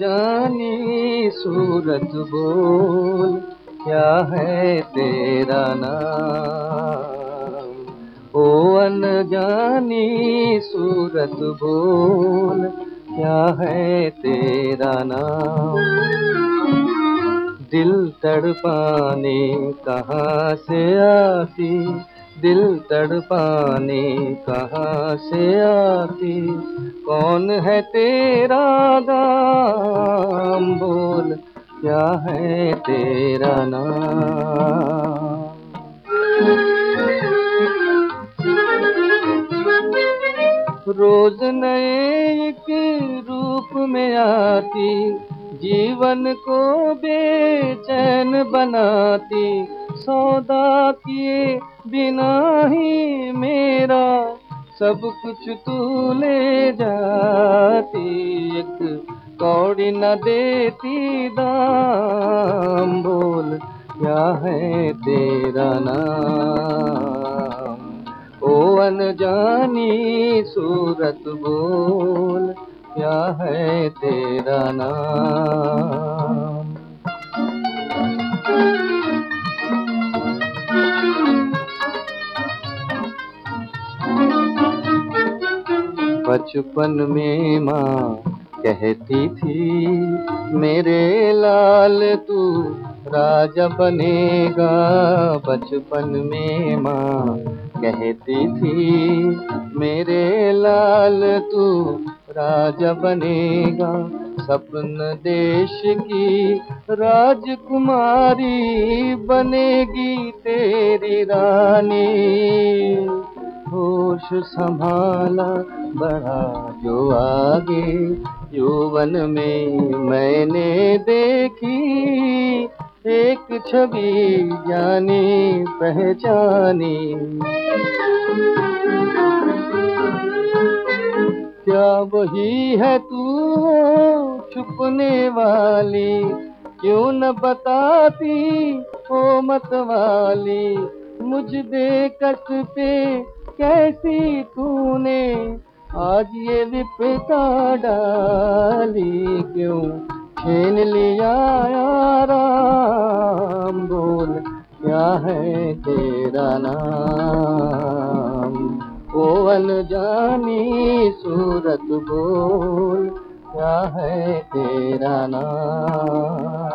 जानी सूरत बोल क्या है तेरा नाम? ओ अनजानी सूरत बोल क्या है तेरा नाम? दिल तड़पाने कहाँ से आती? दिल तड़पाने कहाँ से आती? कौन है तेरा दाम बोल, क्या है तेरा नाम? रोज नए एक रूप में आती, जीवन को बेचैन बनाती। सौदा किए बिना ही मेरा सब कुछ तू ले जाती। एक कौड़ी न देती दाम, बोल, क्या है तेरा नाम? अनजानी सूरत बोल, क्या है तेरा नाम? बचपन में माँ कहती थी, मेरे लाल तू राजा बनेगा। बचपन में माँ कहती थी, मेरे लाल तू राजा बनेगा। सपन देश की राजकुमारी बनेगी तेरी रानी। होश संभाला बड़ा जो आगे, यौवन में मैंने देखी। एक छवि जानी, पहचानी। क्या वही है तू छुपने वाली? क्यों न बताती ओ मत वाली? मुझ बेकस पे कैसी तूने? आज ये विपता डाली क्यों? छीन लिया क्या है तेरा नाम? ओ जानी सूरत बोल क्या है तेरा नाम?